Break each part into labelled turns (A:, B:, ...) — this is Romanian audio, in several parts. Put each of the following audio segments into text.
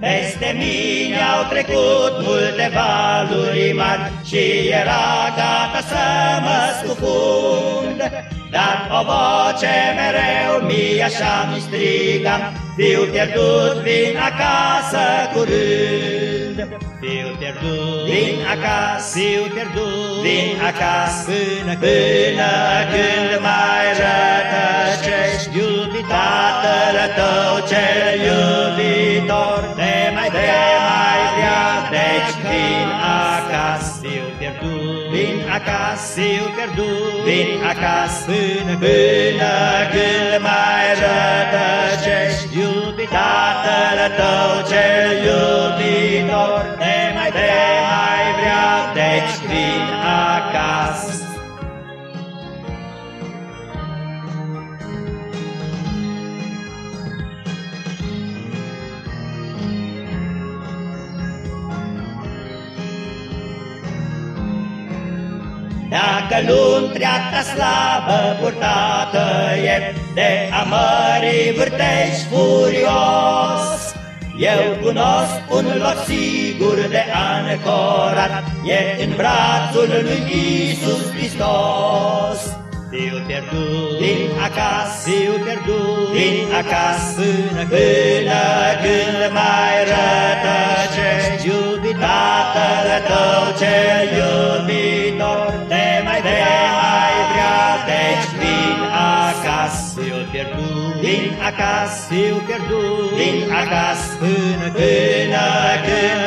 A: Peste mine au trecut multe valuri mari Și era gata să mă scufund. Dar o voce mereu mie așa mi striga Fiu pierdut, vin acasă curând. Fiu pierdut, vin acasă, fiu pierdut, vin acasă. Până, până când mai rătăcești Iubit Tatăl tău cel iubitor vin acasă, fiu pierdut, vin acasă Până, până când mai rătăcești. Iubit Tatăl tău cel Dacă luntrea ta slavă purtată e De amării vârtești furios Eu cunosc un loc sigur de ancorat E în brațul lui Isus Hristos. Fiu pierdut, vin acasă, fiu pierdut, vin acasă Până, până când mai rătăcești. Iubit Tatăl tău cel iubitor pierdut, vin acasă, fiu pierdut, vin acasă Până, până când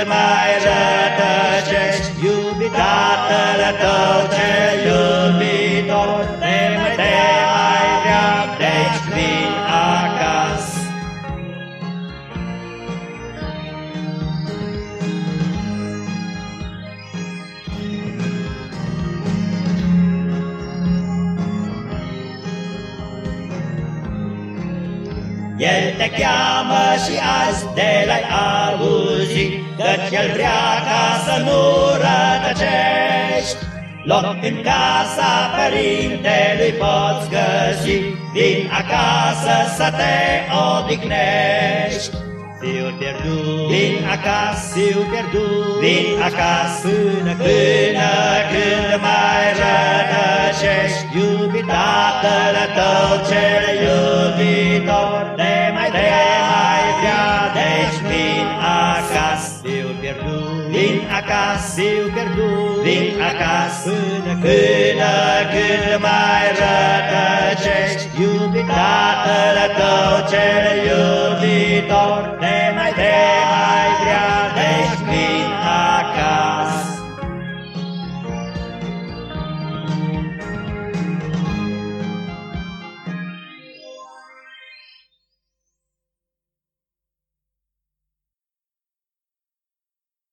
A: El te cheamă și azi de la-i auzi, Căci El vrea ca să nu rătăcești. Loc în casa părintelui poți găsi, Vin acasă să te odihnești. Fiu pierdut, vin acasă, fiu pierdut, vin acasă până, până când mai rătăcești. Iubit Tatăl tău cel iubitor, vin acasă, fiu pierdut, vin acasă până, până când mai rătăcești. Iubit Tatăl tău cel iubitor,